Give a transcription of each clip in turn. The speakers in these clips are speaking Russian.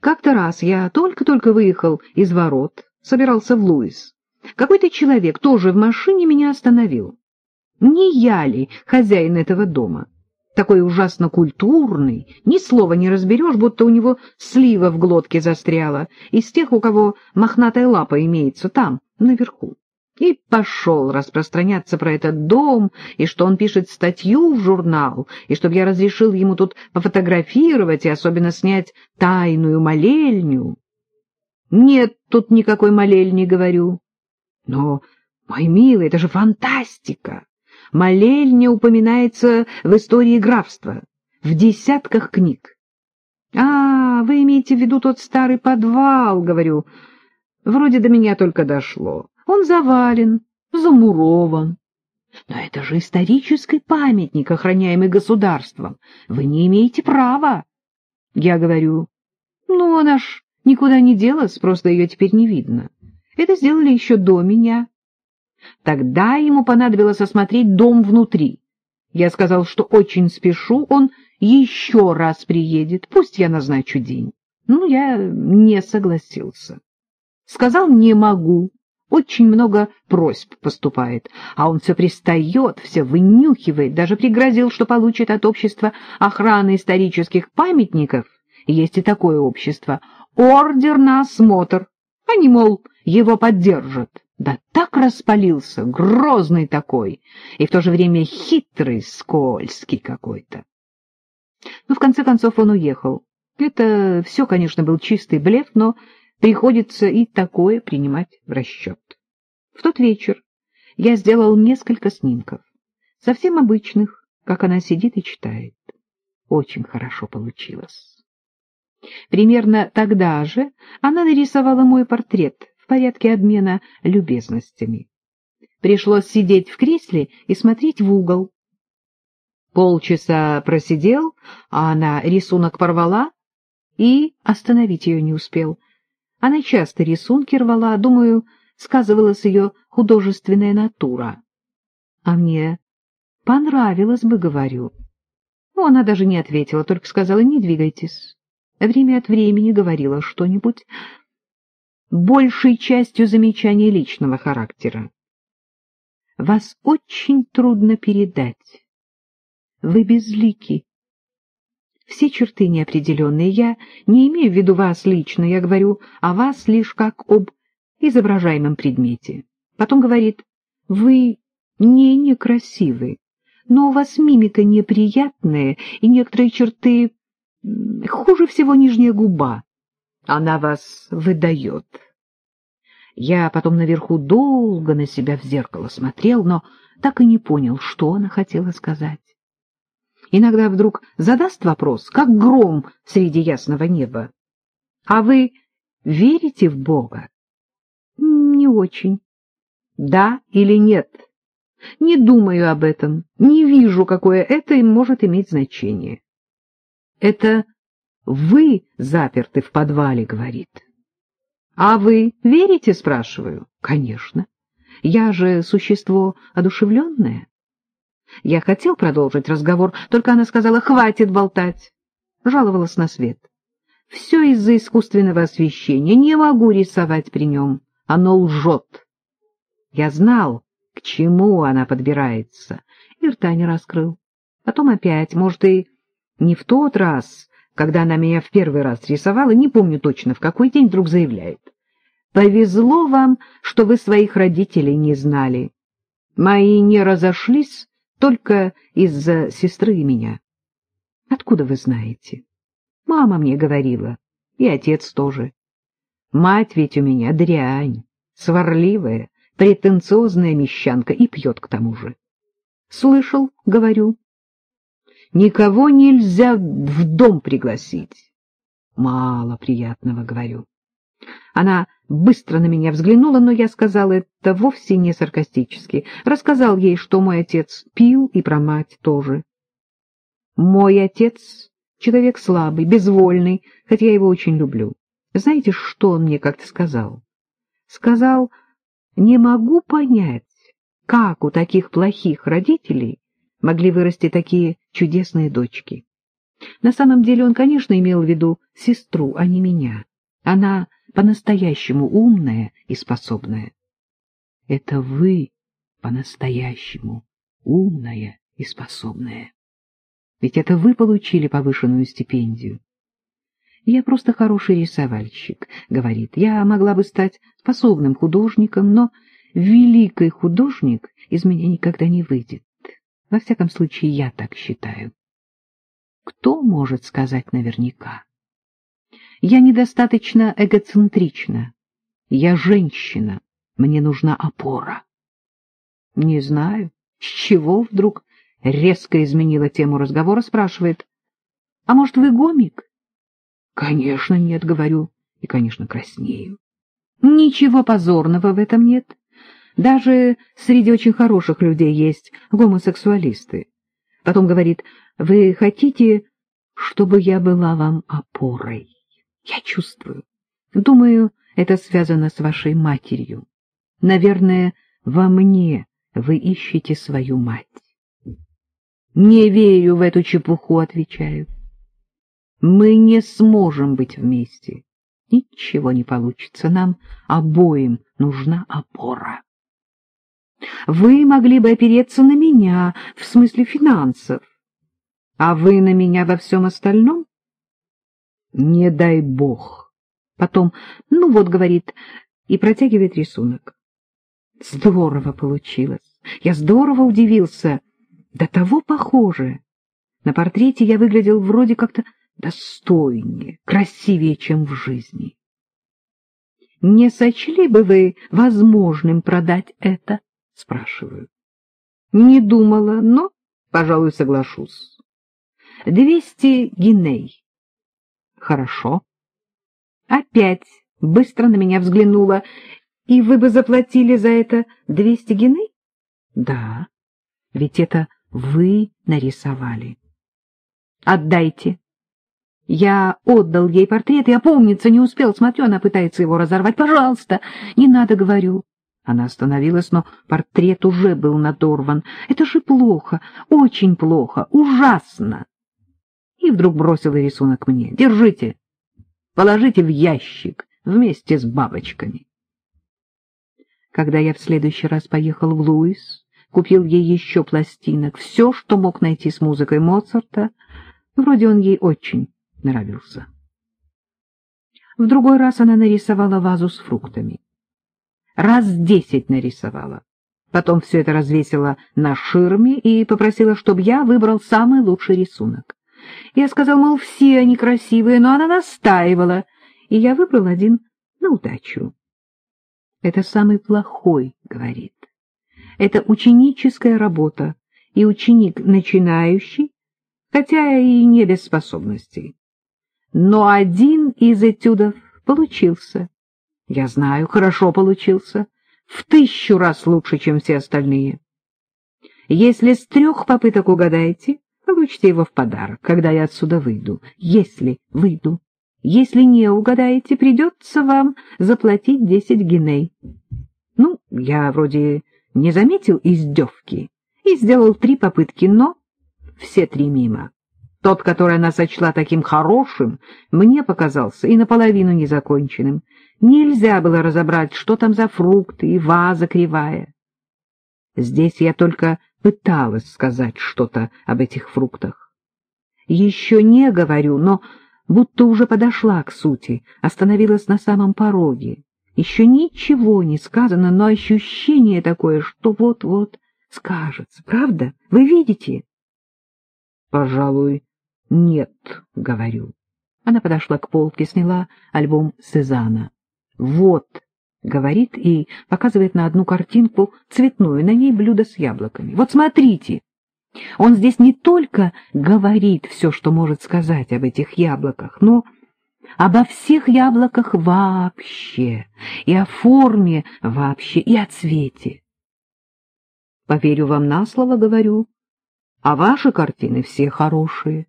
Как-то раз я только-только выехал из ворот, собирался в Луис. Какой-то человек тоже в машине меня остановил. Не я ли хозяин этого дома? Такой ужасно культурный, ни слова не разберешь, будто у него слива в глотке застряла, из тех, у кого мохнатая лапа имеется там, наверху. И пошел распространяться про этот дом, и что он пишет статью в журнал, и чтобы я разрешил ему тут пофотографировать и особенно снять тайную молельню. Нет тут никакой молельни, говорю. Но, мой милый, это же фантастика! Молельня упоминается в истории графства, в десятках книг. — А, вы имеете в виду тот старый подвал, — говорю. Вроде до меня только дошло. Он завален, замурован. Но это же исторический памятник, охраняемый государством. Вы не имеете права. Я говорю, ну, она ж никуда не делась, просто ее теперь не видно. Это сделали еще до меня. Тогда ему понадобилось осмотреть дом внутри. Я сказал, что очень спешу, он еще раз приедет, пусть я назначу день. Ну, я не согласился. Сказал, не могу. Очень много просьб поступает, а он все пристает, все вынюхивает, даже пригрозил, что получит от общества охраны исторических памятников, есть и такое общество, ордер на осмотр. Они, мол, его поддержат. Да так распалился, грозный такой, и в то же время хитрый, скользкий какой-то. Ну, в конце концов, он уехал. Это все, конечно, был чистый блеф, но приходится и такое принимать в расчет. В тот вечер я сделал несколько снимков, совсем обычных, как она сидит и читает. Очень хорошо получилось. Примерно тогда же она нарисовала мой портрет в порядке обмена любезностями. Пришлось сидеть в кресле и смотреть в угол. Полчаса просидел, а она рисунок порвала и остановить ее не успел. Она часто рисунки рвала, думаю, сказывалась ее художественная натура. А мне понравилось бы, говорю. Ну, она даже не ответила, только сказала, не двигайтесь. Время от времени говорила что-нибудь, большей частью замечания личного характера. Вас очень трудно передать. Вы безлики. Все черты неопределенные. Я не имею в виду вас лично, я говорю о вас лишь как об изображаемом предмете. Потом говорит, вы не некрасивы, но у вас мимика неприятная, и некоторые черты... Хуже всего нижняя губа. Она вас выдает. Я потом наверху долго на себя в зеркало смотрел, но так и не понял, что она хотела сказать. Иногда вдруг задаст вопрос, как гром среди ясного неба. — А вы верите в Бога? — Не очень. — Да или нет? — Не думаю об этом, не вижу, какое это может иметь значение. — Это вы заперты в подвале, говорит. — А вы верите, спрашиваю? — Конечно. Я же существо одушевленное. Я хотел продолжить разговор, только она сказала «хватит болтать». Жаловалась на свет. Все из-за искусственного освещения. Не могу рисовать при нем. Оно лжет. Я знал, к чему она подбирается, и рта не раскрыл. Потом опять, может, и не в тот раз, когда она меня в первый раз рисовала, не помню точно, в какой день вдруг заявляет. «Повезло вам, что вы своих родителей не знали. Мои не разошлись только из-за сестры и меня». «Откуда вы знаете?» «Мама мне говорила, и отец тоже. Мать ведь у меня дрянь, сварливая, претенциозная мещанка и пьет к тому же». «Слышал, — говорю, Никого нельзя в дом пригласить. Мало приятного, говорю. Она быстро на меня взглянула, но я сказал это вовсе не саркастически. Рассказал ей, что мой отец пил и про мать тоже. Мой отец — человек слабый, безвольный, хотя я его очень люблю. Знаете, что он мне как-то сказал? Сказал, не могу понять, как у таких плохих родителей могли вырасти такие чудесные дочки. На самом деле он, конечно, имел в виду сестру, а не меня. Она по-настоящему умная и способная. Это вы по-настоящему умная и способная. Ведь это вы получили повышенную стипендию. Я просто хороший рисовальщик, — говорит. Я могла бы стать способным художником, но великий художник из меня никогда не выйдет. Во всяком случае, я так считаю. Кто может сказать наверняка? Я недостаточно эгоцентрична. Я женщина. Мне нужна опора. Не знаю, с чего вдруг резко изменила тему разговора, спрашивает. А может, вы гомик? Конечно, нет, говорю, и, конечно, краснею. Ничего позорного в этом нет. Даже среди очень хороших людей есть гомосексуалисты. Потом говорит, вы хотите, чтобы я была вам опорой? Я чувствую. Думаю, это связано с вашей матерью. Наверное, во мне вы ищете свою мать. Не верю в эту чепуху, отвечаю. Мы не сможем быть вместе. Ничего не получится. Нам обоим нужна опора. Вы могли бы опереться на меня в смысле финансов, а вы на меня во всем остальном? Не дай бог. Потом, ну вот, говорит, и протягивает рисунок. Здорово получилось. Я здорово удивился. До того похоже. На портрете я выглядел вроде как-то достойнее, красивее, чем в жизни. Не сочли бы вы возможным продать это? Спрашиваю. Не думала, но, пожалуй, соглашусь. Двести гиней. Хорошо. Опять быстро на меня взглянула. И вы бы заплатили за это двести гиней? Да, ведь это вы нарисовали. Отдайте. Я отдал ей портрет, я помниться не успел. Смотрю, она пытается его разорвать. Пожалуйста, не надо, говорю. Она остановилась, но портрет уже был надорван. Это же плохо, очень плохо, ужасно. И вдруг бросила рисунок мне. Держите, положите в ящик вместе с бабочками. Когда я в следующий раз поехал в Луис, купил ей еще пластинок, все, что мог найти с музыкой Моцарта, вроде он ей очень нравился. В другой раз она нарисовала вазу с фруктами. Раз десять нарисовала. Потом все это развесила на ширме и попросила, чтобы я выбрал самый лучший рисунок. Я сказал, мол, все они красивые, но она настаивала, и я выбрал один на удачу. Это самый плохой, говорит. Это ученическая работа, и ученик начинающий, хотя и не без способностей но один из этюдов получился. Я знаю, хорошо получился, в тысячу раз лучше, чем все остальные. Если с трех попыток угадаете, получите его в подарок, когда я отсюда выйду, если выйду. Если не угадаете, придется вам заплатить десять гиней. Ну, я вроде не заметил издевки и сделал три попытки, но все три мимо. Тот, который она сочла таким хорошим, мне показался и наполовину незаконченным. Нельзя было разобрать, что там за фрукты и ваза кривая. Здесь я только пыталась сказать что-то об этих фруктах. Еще не говорю, но будто уже подошла к сути, остановилась на самом пороге. Еще ничего не сказано, но ощущение такое, что вот-вот скажется. Правда? Вы видите? Пожалуй, «Нет», — говорю. Она подошла к полке, сняла альбом Сезана. «Вот», — говорит и показывает на одну картинку цветную, на ней блюдо с яблоками. «Вот смотрите». Он здесь не только говорит все, что может сказать об этих яблоках, но обо всех яблоках вообще, и о форме вообще, и о цвете. Поверю вам на слово, говорю, а ваши картины все хорошие.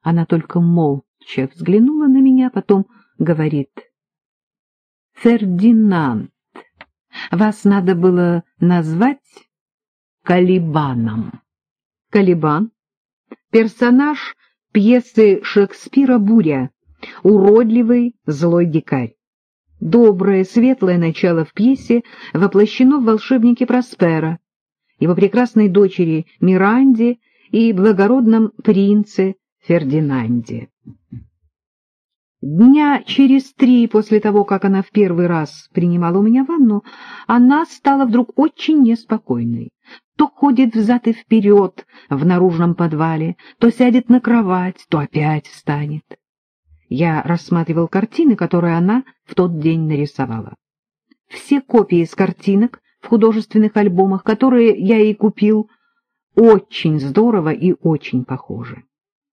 Она только молча взглянула на меня, потом говорит. — Фердинанд, вас надо было назвать Калибаном. Калибан — персонаж пьесы Шекспира «Буря», уродливый злой дикарь. Доброе, светлое начало в пьесе воплощено в волшебнике Проспера, его прекрасной дочери Миранде и благородном принце Фердинанде. Дня через три после того, как она в первый раз принимала у меня ванну, она стала вдруг очень неспокойной. То ходит взад и вперед в наружном подвале, то сядет на кровать, то опять встанет. Я рассматривал картины, которые она в тот день нарисовала. Все копии из картинок в художественных альбомах, которые я ей купил, очень здорово и очень похожи.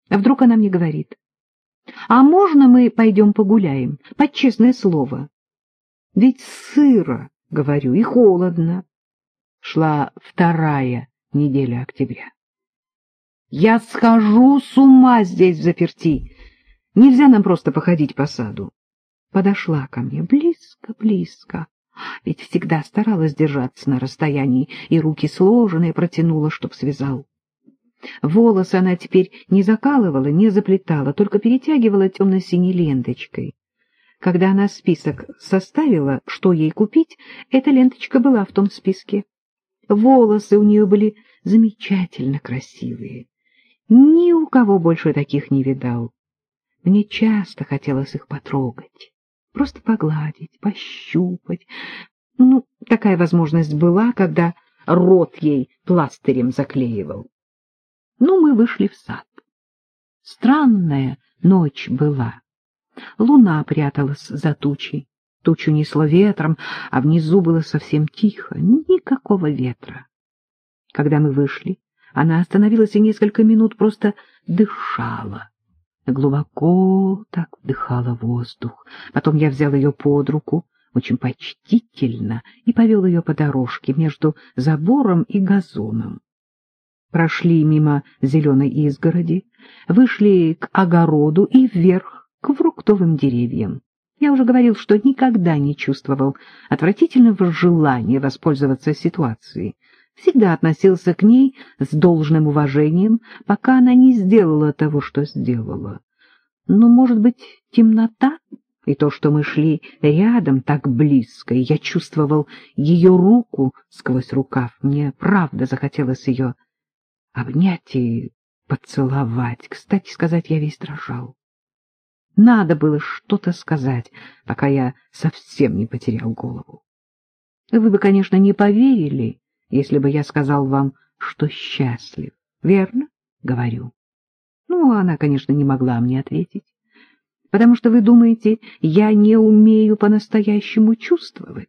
А вдруг она мне говорит, а можно мы пойдем погуляем, под честное слово? Ведь сыро, говорю, и холодно. Шла вторая неделя октября. Я схожу с ума здесь заперти. Нельзя нам просто походить по саду. Подошла ко мне близко-близко, ведь всегда старалась держаться на расстоянии, и руки сложенные протянула, чтоб связал. Волосы она теперь не закалывала, не заплетала, только перетягивала темно-синей ленточкой. Когда она список составила, что ей купить, эта ленточка была в том списке. Волосы у нее были замечательно красивые. Ни у кого больше таких не видал. Мне часто хотелось их потрогать, просто погладить, пощупать. Ну, такая возможность была, когда рот ей пластырем заклеивал. Ну, мы вышли в сад. Странная ночь была. Луна пряталась за тучей. Тучу несло ветром, а внизу было совсем тихо, никакого ветра. Когда мы вышли, она остановилась и несколько минут просто дышала. Глубоко так вдыхала воздух. Потом я взял ее под руку, очень почтительно, и повел ее по дорожке между забором и газоном прошли мимо зеленой изгороди, вышли к огороду и вверх, к фруктовым деревьям. Я уже говорил, что никогда не чувствовал отвратительного желания воспользоваться ситуацией. Всегда относился к ней с должным уважением, пока она не сделала того, что сделала. Но, может быть, темнота и то, что мы шли рядом так близко, и я чувствовал ее руку сквозь рукав, мне правда захотелось ее обнять и поцеловать. Кстати сказать, я весь дрожал. Надо было что-то сказать, пока я совсем не потерял голову. Вы бы, конечно, не поверили, если бы я сказал вам, что счастлив. Верно? Говорю. Ну, она, конечно, не могла мне ответить, потому что вы думаете, я не умею по-настоящему чувствовать.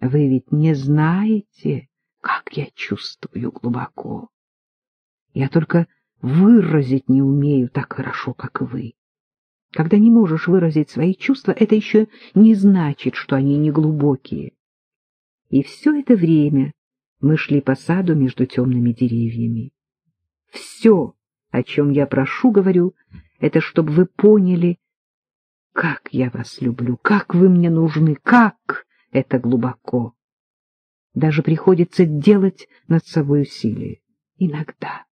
Вы ведь не знаете, как я чувствую глубоко. Я только выразить не умею так хорошо, как вы. Когда не можешь выразить свои чувства, это еще не значит, что они не глубокие. И все это время мы шли по саду между темными деревьями. Все, о чем я прошу, говорю, это чтобы вы поняли, как я вас люблю, как вы мне нужны, как это глубоко. Даже приходится делать над собой усилие. Иногда.